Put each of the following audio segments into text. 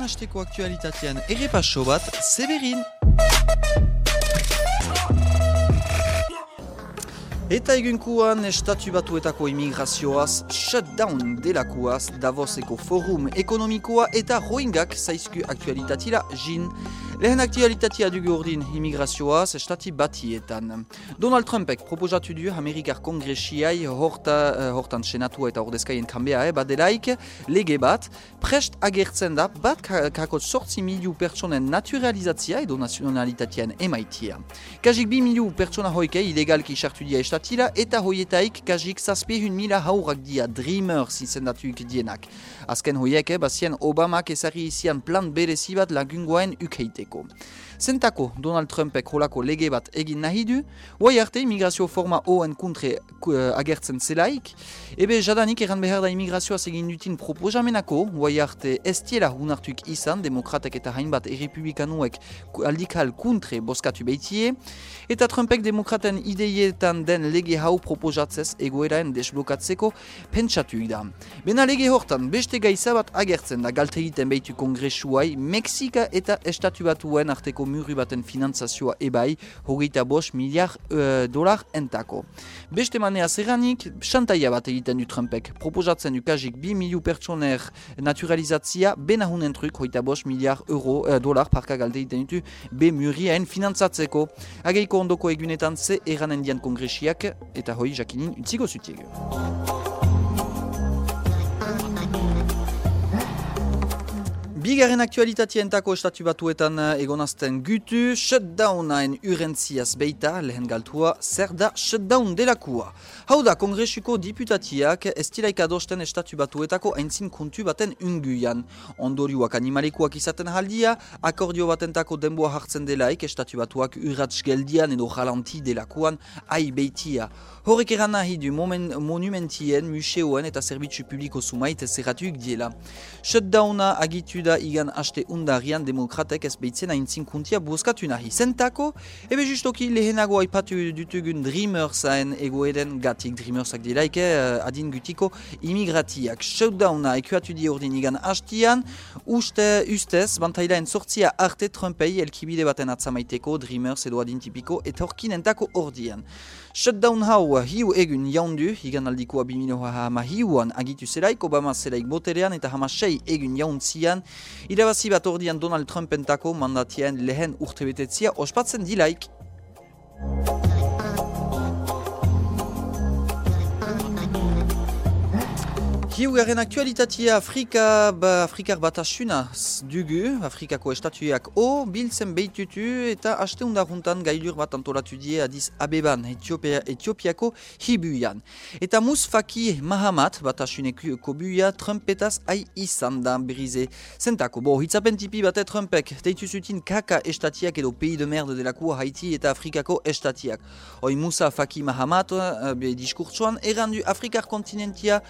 Joan hasteko aktualitatean errepaso bat, Severin! Eta egunkuan estatu batuetako imigrazioaz, shutdown delakoaz, Davoseko forum ekonomikoa eta roingak zaizku aktualitatila jin. Lehen aktualitatea dugu ordin imigrazioaz estati batietan. Donald Trumpek proposatu du Amerikar kongresiai horta, uh, hortan senatua eta ordezkaien kanbea eh, badelaik lege bat, prest agertzen da bat kakot sortzi miliu pertsonen naturalizatzia edo nazionalitatean emaitia. Kajik bi miliu pertsona hoike ilegalki sartu dia estatila eta hoietaik kajik zazpehun mila haurak dia Dreamers izendatuik dienak. Azken hoieke, bazien Obamak ezari izian plan berezi bat lagungoen ukeitek. Publikum. Zentako Donald Trumpek holako lege bat egin nahi du, guai arte imigrazio forma oen kontre uh, agertzen zelaik, ebe jadanik eran behar da imigrazioaz egin dutin proposamenako, guai arte ez tiela hunartuk izan, demokratek eta hainbat errepublikanuek aldikal kontre boskatu behitie, eta Trumpek demokraten ideietan den lege hau proposatzez egoeraen desblokatzeko pentsatu da. Bena lege hortan, beste gaizabat agertzen da galte egiten behitu kongresuai, Meksika eta estatu batuen arteko murri baten finanzazioa ebai, hogeita bos miliar uh, dolar entako. Beste manea zeranik, xantaia bat egiten du Trumpek, proposatzen ukajik bi miliu pertsoner naturalizatzia, benahunen truk, hogeita bos miliar euro, uh, dolar parka galte egiten ditu, be murriaen finanzatzeko. Ageiko ondoko egunetan ze eranen dian kongresiak, eta hoi jakinin utziko zutiegu. Bigarren aktualitateentako estatu batuetan eh, egonazten gutu, shutdownaen urentziaz beita, lehen galtua, zer da shutdown delakua. Hau da, kongresuko diputatiak estilaik adosten estatu batuetako aintzin kontu baten unguian. Ondoriuak animalikuak izaten haldia, akordio batentako denboa hartzen delaik estatu batuak urratz geldian edo jalanti delakuan ai beitia. Horrek eran nahi du monumentien, museoen eta zerbitzu publiko sumait zerratuik diela. Shutdowna agitu igan haste undarian demokratek ez behitzen haintzin kuntia buskatu nahi. Zentako, ebe justoki lehenago aipatu dutugun Dreamersaen egoeden gatik Dreamersak dilaike uh, adin gutiko imigratiak. Shutdowna ekuatu di ordin igan hastian, uste ustez, bantailaen sortzia arte Trumpei elkibide baten atzamaiteko Dreamers edo adin tipiko etorkinentako ordian. Shutdown hau hiu egun jaundu, higan aldiko abimino hama hiuan agitu zelaik, Obama zelaik boterean eta hama sei egun jauntzian, irabazi bat ordian Donald Trumpentako mandatien lehen urtebetetzia ospatzen dilaik. Hiugaren aktualitatea Afrika, ba, Afrikar batasuna dugu, Afrikako estatuak o, biltzen behitutu eta haste juntan gailur bat antolatu die adiz abeban Etiopia, Etiopiako hibuian. Eta Musfaki Mahamat batasuneko buia Trumpetaz ai izan da berize zentako. Bo, hitzapen tipi bate Trumpek, teitu zutin kaka estatiak edo pei de merde delako Haiti eta Afrikako estatiak. Hoi Musa Faki Mahamat, uh, be diskurtsuan, errandu Afrikar kontinentia,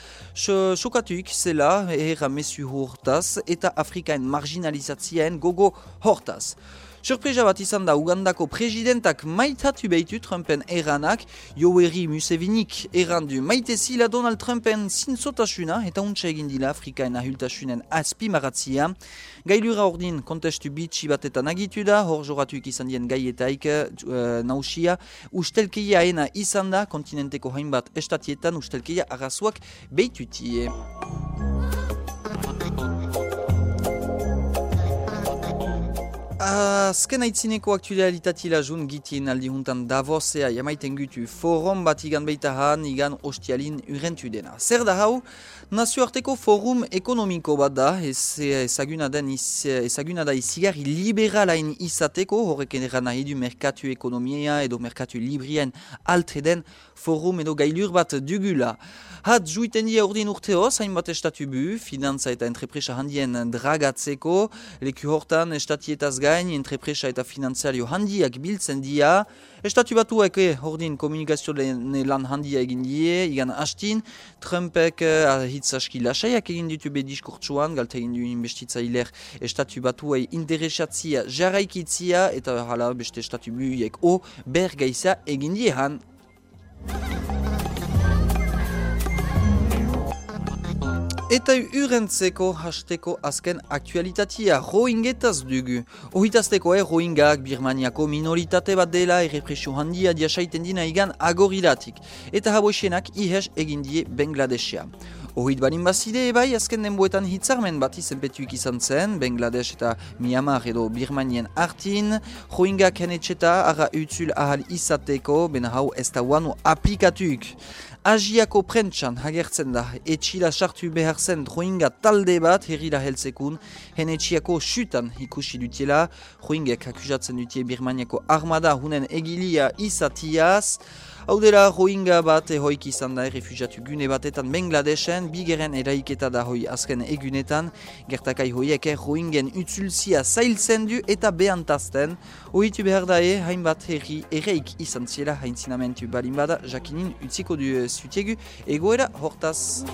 sokatuik zela erra mesu hortaz eta Afrikaen marginalizatziaen gogo hortaz. Surpresa bat izan da Ugandako presidentak maitatu behitu Trumpen eranak, Yoweri Musevinik erandu maite zila Donald Trumpen zintzotasuna eta untsa egin dila Afrikaen ahultasunen azpi maratzia. Gailura ordin kontestu bitxi batetan agitu da, hor joratuik izan dien gaietaik uh, nausia, ustelkeia ena izan da kontinenteko hainbat estatietan ustelkeia arrazuak behitutie. Azken aitzineko aktualitatila jun gitin aldi juntan Davosea jamaiten gutu forum bat igan beitahan igan ostialin urentu dena. Zer da hau, nazioarteko forum ekonomiko bat da, ezaguna da izigarri liberalain izateko, horrek eran nahi du merkatu ekonomia edo merkatu librien altre den forum edo gailur bat dugula. Hat juiten dia urdin urteo, zain bat estatu bu, finantza eta entrepresa handien dragatzeko, leku hortan estatietaz gain, entrepresa eta finantzario handiak biltzen dia, estatu batuek eh, ordin komunikazio lan handia egin die, igan hastin, Trumpek uh, hitz aski lasaiak egin ditu be diskurtsuan, galte egin du investitzailer estatu batuei interesatzia jarraikitzia, eta hala beste estatu buiek o, ber gaisa egin die han. Eta urentzeko hasteko azken aktualitatea rohingetaz dugu. Ohitazteko eh, rohingak Birmaniako minoritate bat dela errepresio handia diasaiten dina igan agorilatik. Eta haboixenak ihes egin die Bangladeshia. Ohit banin bazide ebai azken denboetan hitzarmen bat izenpetuik izan zen, Bangladesh eta Myanmar edo Birmanien artin, rohingak henetxeta ara utzul ahal izateko, ben hau ez da wano aplikatuik. Aziako prentsan hagertzen da, etxila sartu behar zen rohinga talde bat herrila heltzekun, hen etxiako xutan ikusi dutiela, rohingek akusatzen dutie Birmaniako armada hunen egilia izatiaz, Hau dela, rohinga bat ehoik izan da refugiatu gune batetan Bangladeshen, bigeren eraiketa da hoi azken egunetan, gertakai hoiek eh, rohingen utzulzia zailtzen du eta behantazten, hoitu behar da e, hainbat herri ereik izan ziela haintzinamentu balin bada, jakinin utziko du eh, zutiegu, egoera hortaz.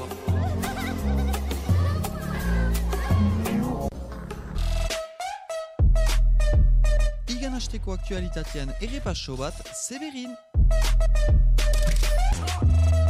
Igan hasteko aktualitatean ere paso bat, Severin! Thank you.